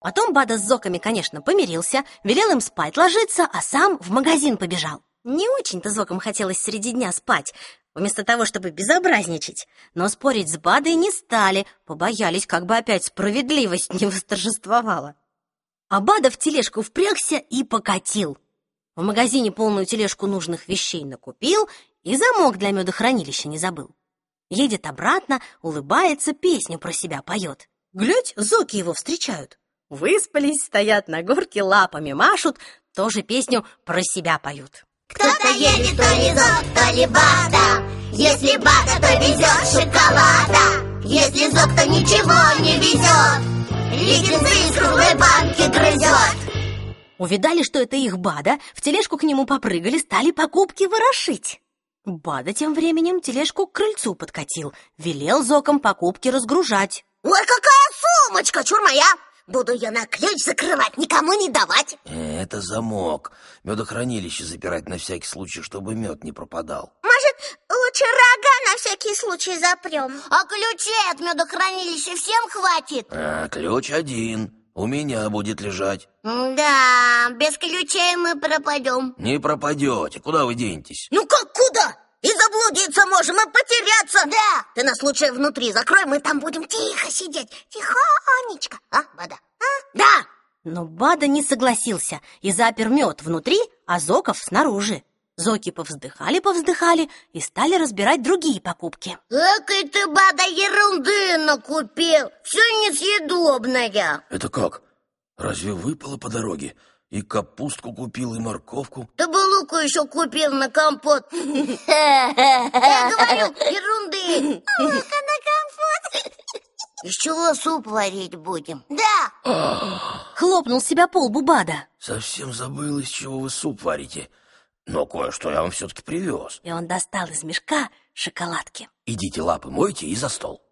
Потом Бада с Зоками, конечно, помирился, велел им спать ложиться, а сам в магазин побежал. Не очень-то Зокам хотелось среди дня спать, вместо того, чтобы безобразничать. Но спорить с Бадой не стали, побоялись, как бы опять справедливость не восторжествовала. А Бада в тележку впрягся и покатил. В магазине полную тележку нужных вещей накупил и замок для медохранилища не забыл. Едет обратно, улыбается, песню про себя поет. Глядь, зоки его встречают. Выспались, стоят на горке, лапами машут, тоже песню про себя поют. Кто-то едет то ли зок, то ли бада Если бада, то везет шоколада Если зок, то ничего не везет Леденцы из круглой банки грызет Увидали, что это их Бада, в тележку к нему попрыгали, стали покупки ворошить. Бада тем временем тележку к крыльцу подкатил, велел зоком покупки разгружать. Ой, какая сумочка, чур моя! Буду ее на ключ закрывать, никому не давать Это замок. Медохранилище запирать на всякий случай, чтобы мед не пропадал. Может, лучше рога на всякий случай запрем А ключей от медохранилища всем хватит? А, ключ один. У меня будет лежать. Да, без ключей мы пропадем Не пропадете. Куда вы денетесь? Ну как куда? И заблудиться можем, и потеряться Да Ты нас лучше внутри закрой, мы там будем тихо сидеть Тихонечко А, Бада? А? Да Но Бада не согласился и запер мед внутри, а Зоков снаружи. Зоки повздыхали-повздыхали и стали разбирать другие покупки. Экой ты, Бада, ерунды накупил Все несъедобное Это как? Разве выпало по дороге? И капустку купил, и морковку. Ты бы луку еще купил на компот Я говорю, ерунды Лука на компот Из чего суп варить будем? Да Хлопнул себя по лбу Бада. Совсем забыл, из чего вы суп варите. Но кое-что я вам все-таки привез. И он достал из мешка шоколадки. Идите лапы мойте и за стол.